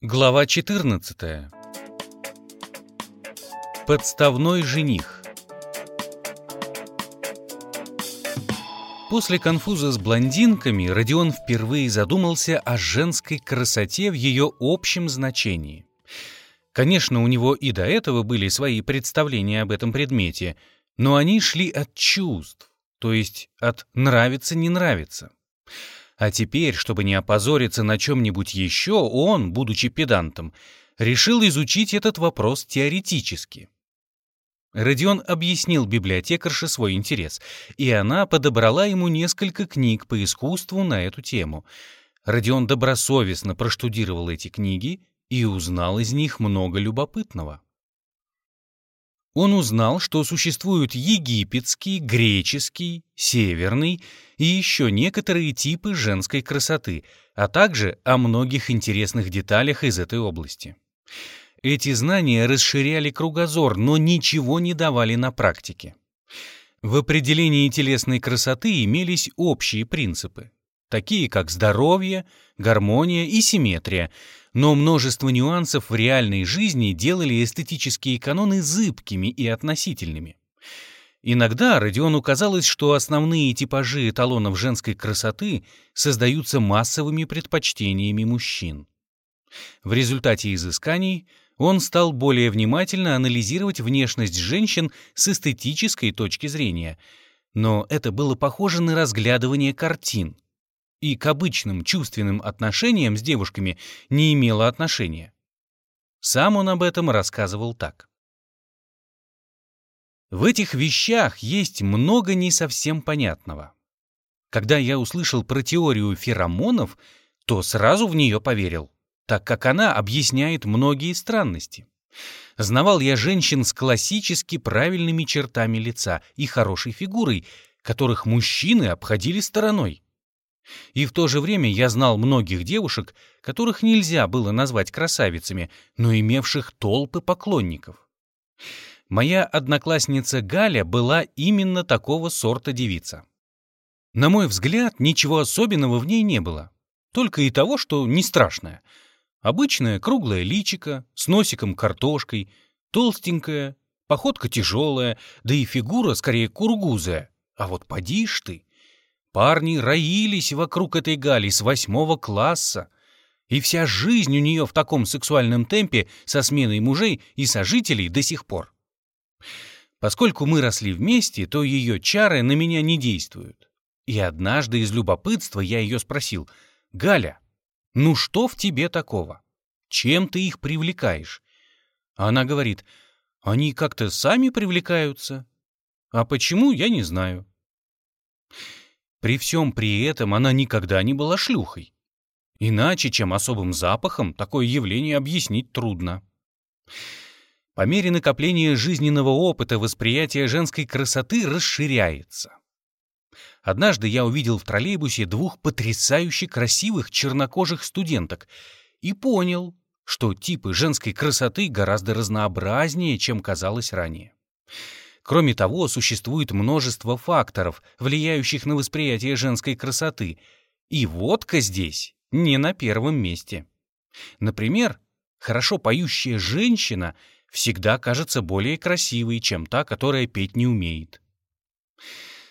Глава 14. Подставной жених. После конфуза с блондинками Родион впервые задумался о женской красоте в ее общем значении. Конечно, у него и до этого были свои представления об этом предмете, но они шли от чувств, то есть от «нравится-не нравится». А теперь, чтобы не опозориться на чем-нибудь еще, он, будучи педантом, решил изучить этот вопрос теоретически. Родион объяснил библиотекарше свой интерес, и она подобрала ему несколько книг по искусству на эту тему. Родион добросовестно проштудировал эти книги и узнал из них много любопытного он узнал, что существуют египетский, греческий, северный и еще некоторые типы женской красоты, а также о многих интересных деталях из этой области. Эти знания расширяли кругозор, но ничего не давали на практике. В определении телесной красоты имелись общие принципы, такие как здоровье, гармония и симметрия, но множество нюансов в реальной жизни делали эстетические каноны зыбкими и относительными. Иногда Родиону казалось, что основные типажи эталонов женской красоты создаются массовыми предпочтениями мужчин. В результате изысканий он стал более внимательно анализировать внешность женщин с эстетической точки зрения, но это было похоже на разглядывание картин — и к обычным чувственным отношениям с девушками не имело отношения. Сам он об этом рассказывал так. В этих вещах есть много не совсем понятного. Когда я услышал про теорию феромонов, то сразу в нее поверил, так как она объясняет многие странности. Знавал я женщин с классически правильными чертами лица и хорошей фигурой, которых мужчины обходили стороной. И в то же время я знал многих девушек, которых нельзя было назвать красавицами, но имевших толпы поклонников. Моя одноклассница Галя была именно такого сорта девица. На мой взгляд, ничего особенного в ней не было. Только и того, что не страшное. Обычное круглое личико, с носиком картошкой, толстенькая, походка тяжелая, да и фигура скорее кургузая. А вот подишь ты, Парни роились вокруг этой Гали с восьмого класса, и вся жизнь у нее в таком сексуальном темпе со сменой мужей и сожителей до сих пор. Поскольку мы росли вместе, то ее чары на меня не действуют. И однажды из любопытства я ее спросил, «Галя, ну что в тебе такого? Чем ты их привлекаешь?» Она говорит, «Они как-то сами привлекаются. А почему, я не знаю». При всем при этом она никогда не была шлюхой. Иначе, чем особым запахом, такое явление объяснить трудно. По мере накопления жизненного опыта восприятие женской красоты расширяется. Однажды я увидел в троллейбусе двух потрясающе красивых чернокожих студенток и понял, что типы женской красоты гораздо разнообразнее, чем казалось ранее. Кроме того, существует множество факторов, влияющих на восприятие женской красоты, и водка здесь не на первом месте. Например, хорошо поющая женщина всегда кажется более красивой, чем та, которая петь не умеет.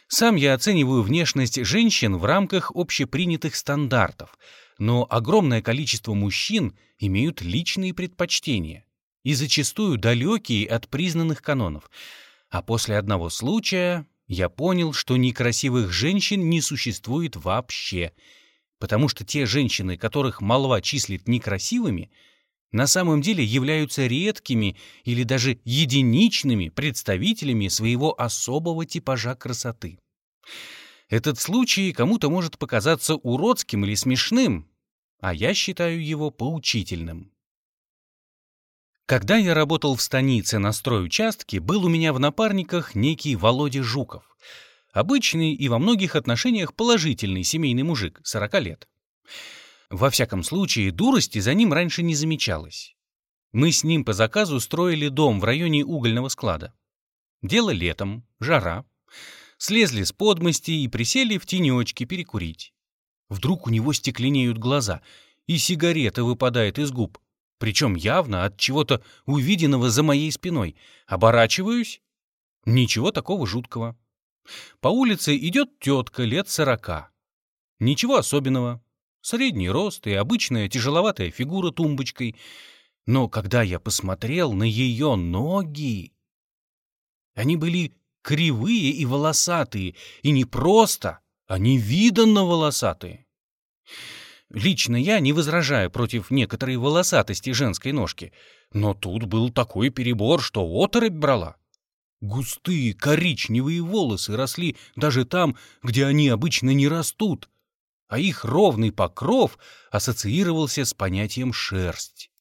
Сам я оцениваю внешность женщин в рамках общепринятых стандартов, но огромное количество мужчин имеют личные предпочтения и зачастую далекие от признанных канонов — а после одного случая я понял, что некрасивых женщин не существует вообще, потому что те женщины, которых молва числит некрасивыми, на самом деле являются редкими или даже единичными представителями своего особого типажа красоты. Этот случай кому-то может показаться уродским или смешным, а я считаю его поучительным. Когда я работал в станице на стройучастке, был у меня в напарниках некий Володя Жуков. Обычный и во многих отношениях положительный семейный мужик, 40 лет. Во всяком случае, дурости за ним раньше не замечалось. Мы с ним по заказу строили дом в районе угольного склада. Дело летом, жара. Слезли с подмости и присели в тенечке перекурить. Вдруг у него стекленеют глаза, и сигарета выпадает из губ. Причем явно от чего-то увиденного за моей спиной. Оборачиваюсь. Ничего такого жуткого. По улице идет тетка лет сорока. Ничего особенного. Средний рост и обычная тяжеловатая фигура тумбочкой. Но когда я посмотрел на ее ноги, они были кривые и волосатые, и не просто, а невиданно волосатые. Лично я не возражаю против некоторой волосатости женской ножки, но тут был такой перебор, что оторопь брала. Густые коричневые волосы росли даже там, где они обычно не растут, а их ровный покров ассоциировался с понятием «шерсть».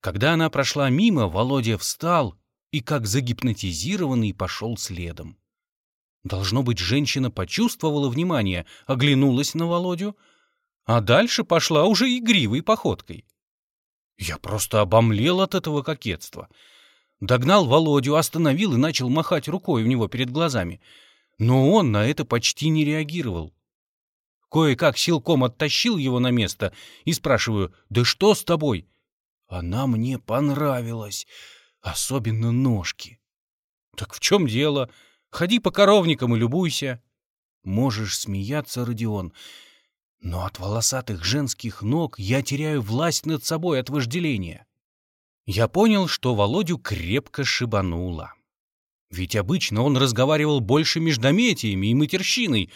Когда она прошла мимо, Володя встал и, как загипнотизированный, пошел следом. Должно быть, женщина почувствовала внимание, оглянулась на Володю — а дальше пошла уже игривой походкой. Я просто обомлел от этого кокетства. Догнал Володю, остановил и начал махать рукой у него перед глазами. Но он на это почти не реагировал. Кое-как силком оттащил его на место и спрашиваю, «Да что с тобой?» Она мне понравилась, особенно ножки. «Так в чем дело? Ходи по коровникам и любуйся». Можешь смеяться, Родион, — но от волосатых женских ног я теряю власть над собой от вожделения. Я понял, что Володю крепко шибануло. Ведь обычно он разговаривал больше междометиями и матерщиной,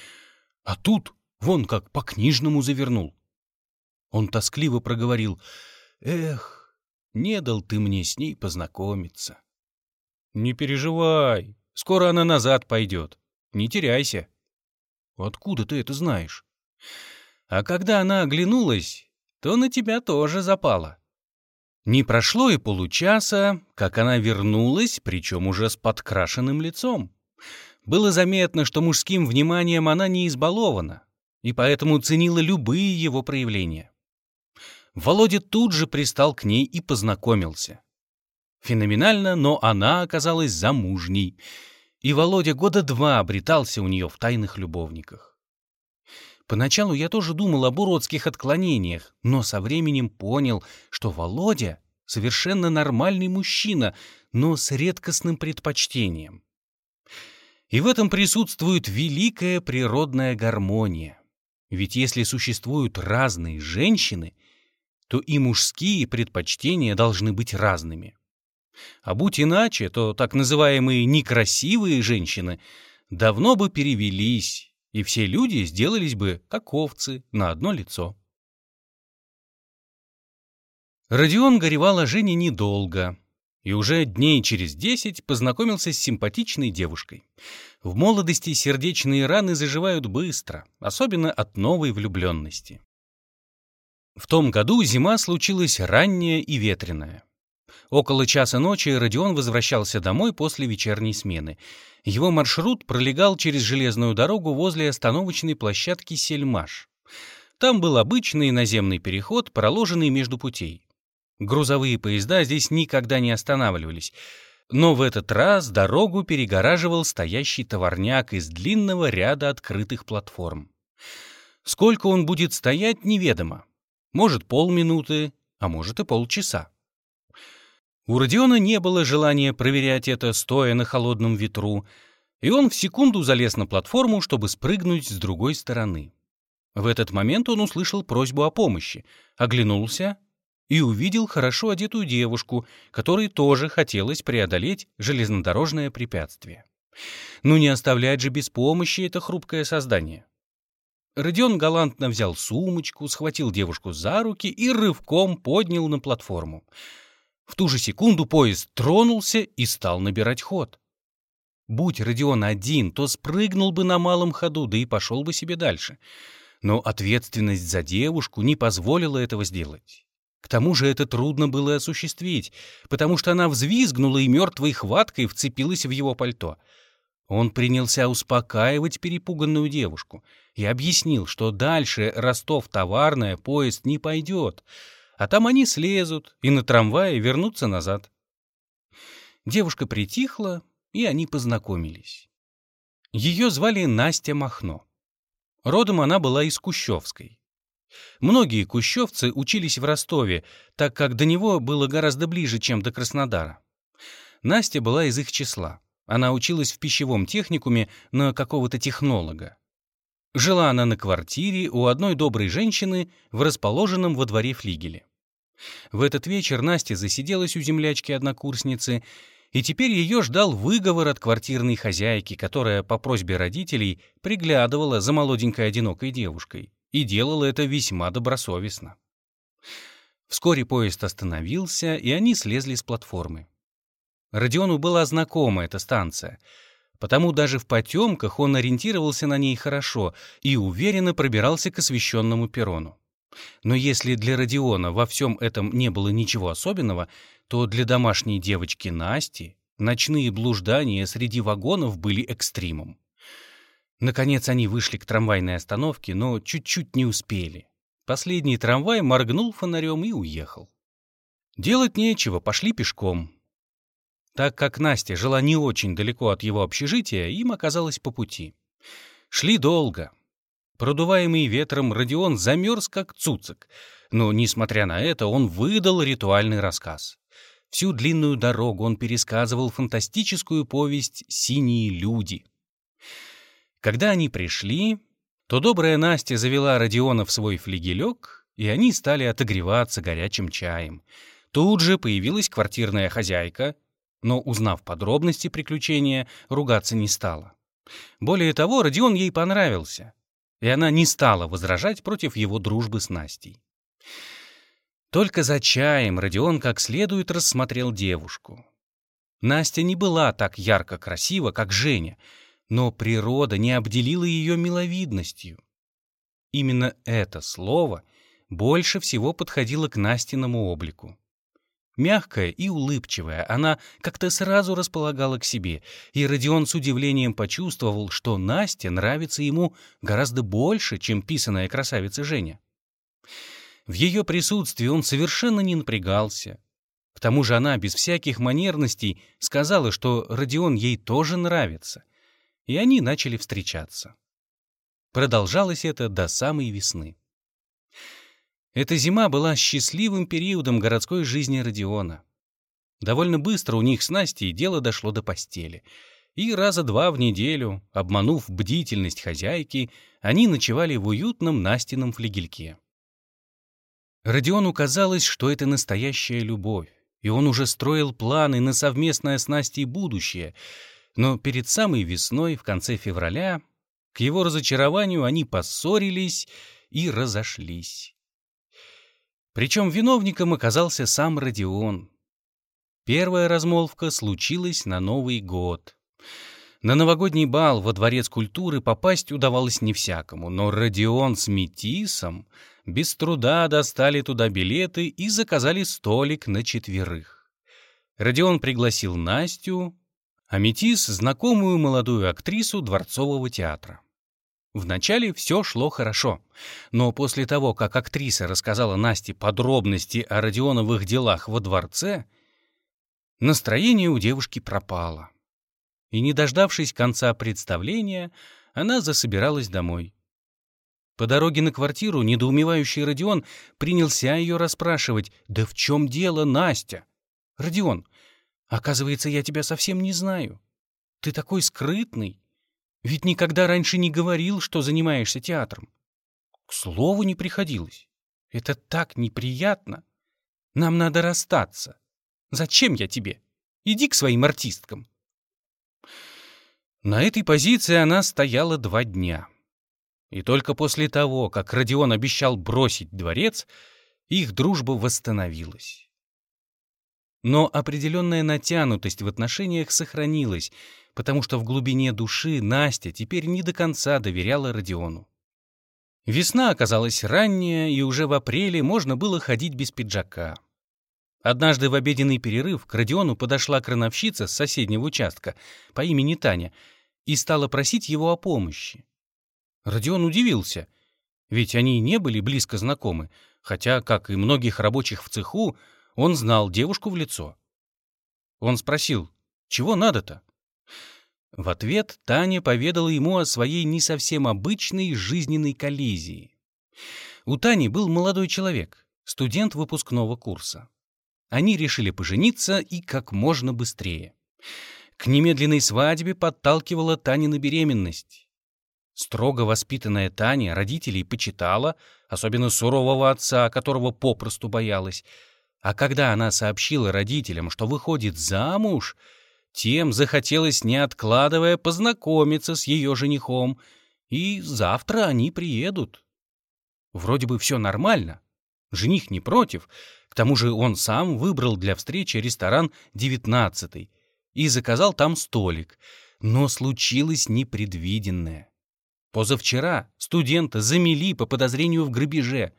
а тут вон как по-книжному завернул. Он тоскливо проговорил, «Эх, не дал ты мне с ней познакомиться». «Не переживай, скоро она назад пойдет. Не теряйся». «Откуда ты это знаешь?» А когда она оглянулась, то на тебя тоже запала. Не прошло и получаса, как она вернулась, причем уже с подкрашенным лицом. Было заметно, что мужским вниманием она не избалована, и поэтому ценила любые его проявления. Володя тут же пристал к ней и познакомился. Феноменально, но она оказалась замужней, и Володя года два обретался у нее в тайных любовниках. Поначалу я тоже думал об уродских отклонениях, но со временем понял, что Володя совершенно нормальный мужчина, но с редкостным предпочтением. И в этом присутствует великая природная гармония. Ведь если существуют разные женщины, то и мужские предпочтения должны быть разными. А будь иначе, то так называемые некрасивые женщины давно бы перевелись и все люди сделались бы как овцы на одно лицо. Родион горевал о Жене недолго, и уже дней через десять познакомился с симпатичной девушкой. В молодости сердечные раны заживают быстро, особенно от новой влюбленности. В том году зима случилась ранняя и ветреная. Около часа ночи Родион возвращался домой после вечерней смены. Его маршрут пролегал через железную дорогу возле остановочной площадки Сельмаш. Там был обычный наземный переход, проложенный между путей. Грузовые поезда здесь никогда не останавливались, но в этот раз дорогу перегораживал стоящий товарняк из длинного ряда открытых платформ. Сколько он будет стоять, неведомо. Может, полминуты, а может и полчаса. У Родиона не было желания проверять это, стоя на холодном ветру, и он в секунду залез на платформу, чтобы спрыгнуть с другой стороны. В этот момент он услышал просьбу о помощи, оглянулся и увидел хорошо одетую девушку, которой тоже хотелось преодолеть железнодорожное препятствие. Ну не оставлять же без помощи это хрупкое создание. Родион галантно взял сумочку, схватил девушку за руки и рывком поднял на платформу. В ту же секунду поезд тронулся и стал набирать ход. Будь Родион один, то спрыгнул бы на малом ходу, да и пошел бы себе дальше. Но ответственность за девушку не позволила этого сделать. К тому же это трудно было осуществить, потому что она взвизгнула и мертвой хваткой вцепилась в его пальто. Он принялся успокаивать перепуганную девушку и объяснил, что дальше Ростов-Товарная поезд не пойдет — а там они слезут и на трамвае вернутся назад. Девушка притихла, и они познакомились. Ее звали Настя Махно. Родом она была из Кущевской. Многие кущевцы учились в Ростове, так как до него было гораздо ближе, чем до Краснодара. Настя была из их числа. Она училась в пищевом техникуме на какого-то технолога. Жила она на квартире у одной доброй женщины в расположенном во дворе флигеле. В этот вечер Настя засиделась у землячки-однокурсницы, и теперь ее ждал выговор от квартирной хозяйки, которая по просьбе родителей приглядывала за молоденькой одинокой девушкой и делала это весьма добросовестно. Вскоре поезд остановился, и они слезли с платформы. Родиону была знакома эта станция, потому даже в потемках он ориентировался на ней хорошо и уверенно пробирался к освещенному перрону. Но если для Родиона во всем этом не было ничего особенного, то для домашней девочки Насти ночные блуждания среди вагонов были экстримом. Наконец они вышли к трамвайной остановке, но чуть-чуть не успели. Последний трамвай моргнул фонарем и уехал. Делать нечего, пошли пешком. Так как Настя жила не очень далеко от его общежития, им оказалось по пути. Шли долго. Продуваемый ветром, Родион замерз, как цуцик. Но, несмотря на это, он выдал ритуальный рассказ. Всю длинную дорогу он пересказывал фантастическую повесть «Синие люди». Когда они пришли, то добрая Настя завела Родиона в свой флигелек, и они стали отогреваться горячим чаем. Тут же появилась квартирная хозяйка, но, узнав подробности приключения, ругаться не стала. Более того, Родион ей понравился, и она не стала возражать против его дружбы с Настей. Только за чаем Родион как следует рассмотрел девушку. Настя не была так ярко красива, как Женя, но природа не обделила ее миловидностью. Именно это слово больше всего подходило к Настиному облику. Мягкая и улыбчивая, она как-то сразу располагала к себе, и Родион с удивлением почувствовал, что Настя нравится ему гораздо больше, чем писаная красавица Женя. В ее присутствии он совершенно не напрягался. К тому же она без всяких манерностей сказала, что Родион ей тоже нравится, и они начали встречаться. Продолжалось это до самой весны. Эта зима была счастливым периодом городской жизни Родиона. Довольно быстро у них с Настей дело дошло до постели. И раза два в неделю, обманув бдительность хозяйки, они ночевали в уютном Настином флигельке. Родиону казалось, что это настоящая любовь, и он уже строил планы на совместное с Настей будущее, но перед самой весной, в конце февраля, к его разочарованию они поссорились и разошлись. Причем виновником оказался сам Родион. Первая размолвка случилась на Новый год. На новогодний бал во Дворец культуры попасть удавалось не всякому, но Родион с Метисом без труда достали туда билеты и заказали столик на четверых. Родион пригласил Настю, а Метис — знакомую молодую актрису Дворцового театра. Вначале все шло хорошо, но после того, как актриса рассказала Насте подробности о Родионовых делах во дворце, настроение у девушки пропало. И, не дождавшись конца представления, она засобиралась домой. По дороге на квартиру недоумевающий Родион принялся ее расспрашивать. «Да в чем дело, Настя?» «Родион, оказывается, я тебя совсем не знаю. Ты такой скрытный, ведь никогда раньше не говорил, что занимаешься театром. К слову не приходилось. Это так неприятно. Нам надо расстаться. Зачем я тебе? Иди к своим артисткам. На этой позиции она стояла два дня. И только после того, как Родион обещал бросить дворец, их дружба восстановилась. Но определенная натянутость в отношениях сохранилась, потому что в глубине души Настя теперь не до конца доверяла Родиону. Весна оказалась ранняя, и уже в апреле можно было ходить без пиджака. Однажды в обеденный перерыв к Родиону подошла крановщица с соседнего участка по имени Таня и стала просить его о помощи. Родион удивился, ведь они не были близко знакомы, хотя, как и многих рабочих в цеху, он знал девушку в лицо. Он спросил, чего надо-то? В ответ Таня поведала ему о своей не совсем обычной жизненной коллизии. У Тани был молодой человек, студент выпускного курса. Они решили пожениться и как можно быстрее. К немедленной свадьбе подталкивала Танина беременность. Строго воспитанная Таня родителей почитала, особенно сурового отца, которого попросту боялась. А когда она сообщила родителям, что выходит замуж, тем захотелось, не откладывая, познакомиться с ее женихом, и завтра они приедут. Вроде бы все нормально, жених не против, к тому же он сам выбрал для встречи ресторан «Девятнадцатый» и заказал там столик, но случилось непредвиденное. Позавчера студента замели по подозрению в грабеже.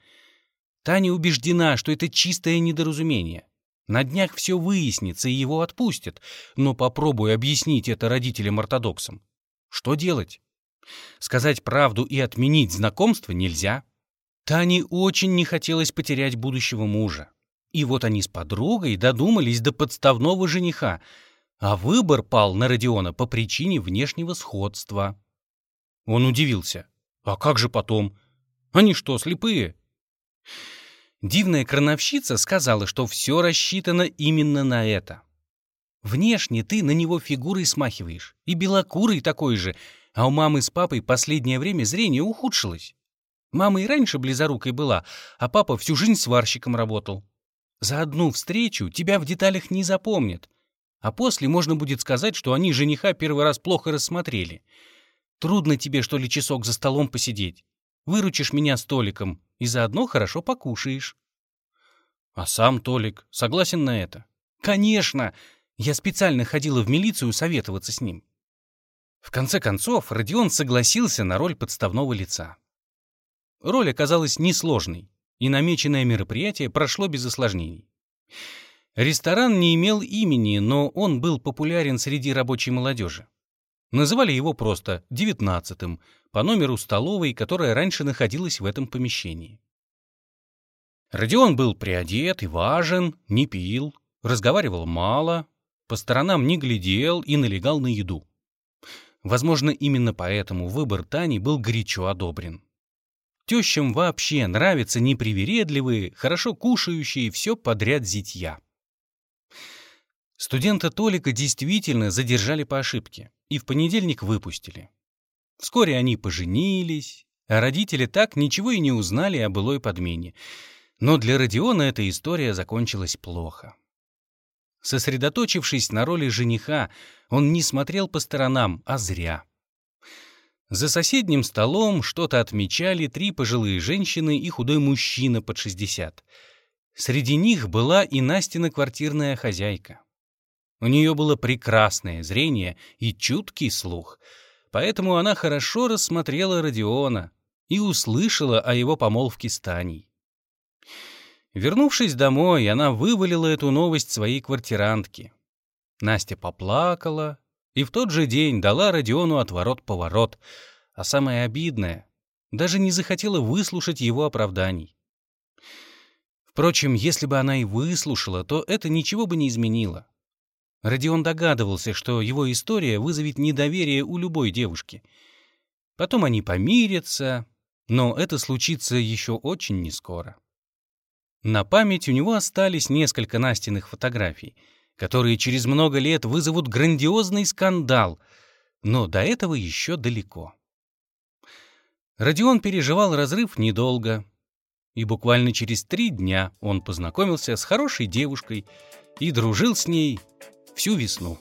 Таня убеждена, что это чистое недоразумение. На днях все выяснится, и его отпустят. Но попробуй объяснить это родителям-ортодоксам. Что делать? Сказать правду и отменить знакомство нельзя. Тане очень не хотелось потерять будущего мужа. И вот они с подругой додумались до подставного жениха, а выбор пал на Родиона по причине внешнего сходства. Он удивился. «А как же потом? Они что, слепые?» Дивная крановщица сказала, что все рассчитано именно на это. Внешне ты на него фигурой смахиваешь, и белокурый такой же, а у мамы с папой последнее время зрение ухудшилось. Мама и раньше близорукой была, а папа всю жизнь сварщиком работал. За одну встречу тебя в деталях не запомнят, а после можно будет сказать, что они жениха первый раз плохо рассмотрели — Трудно тебе, что ли, часок за столом посидеть? Выручишь меня столиком и заодно хорошо покушаешь. А сам Толик согласен на это? Конечно! Я специально ходила в милицию советоваться с ним. В конце концов, Родион согласился на роль подставного лица. Роль оказалась несложной, и намеченное мероприятие прошло без осложнений. Ресторан не имел имени, но он был популярен среди рабочей молодежи. Называли его просто «девятнадцатым» по номеру столовой, которая раньше находилась в этом помещении. Родион был приодет и важен, не пил, разговаривал мало, по сторонам не глядел и налегал на еду. Возможно, именно поэтому выбор Тани был горячо одобрен. Тещам вообще нравятся непривередливые, хорошо кушающие все подряд зятья. Студента Толика действительно задержали по ошибке и в понедельник выпустили. Вскоре они поженились, а родители так ничего и не узнали о былой подмене. Но для Родиона эта история закончилась плохо. Сосредоточившись на роли жениха, он не смотрел по сторонам, а зря. За соседним столом что-то отмечали три пожилые женщины и худой мужчина под 60. Среди них была и Настина квартирная хозяйка. У нее было прекрасное зрение и чуткий слух, поэтому она хорошо рассмотрела Родиона и услышала о его помолвке с Таней. Вернувшись домой, она вывалила эту новость своей квартирантке. Настя поплакала и в тот же день дала Родиону отворот-поворот, а самое обидное — даже не захотела выслушать его оправданий. Впрочем, если бы она и выслушала, то это ничего бы не изменило. Родион догадывался, что его история вызовет недоверие у любой девушки. Потом они помирятся, но это случится еще очень нескоро. На память у него остались несколько Настиных фотографий, которые через много лет вызовут грандиозный скандал, но до этого еще далеко. Родион переживал разрыв недолго, и буквально через три дня он познакомился с хорошей девушкой и дружил с ней всю весну.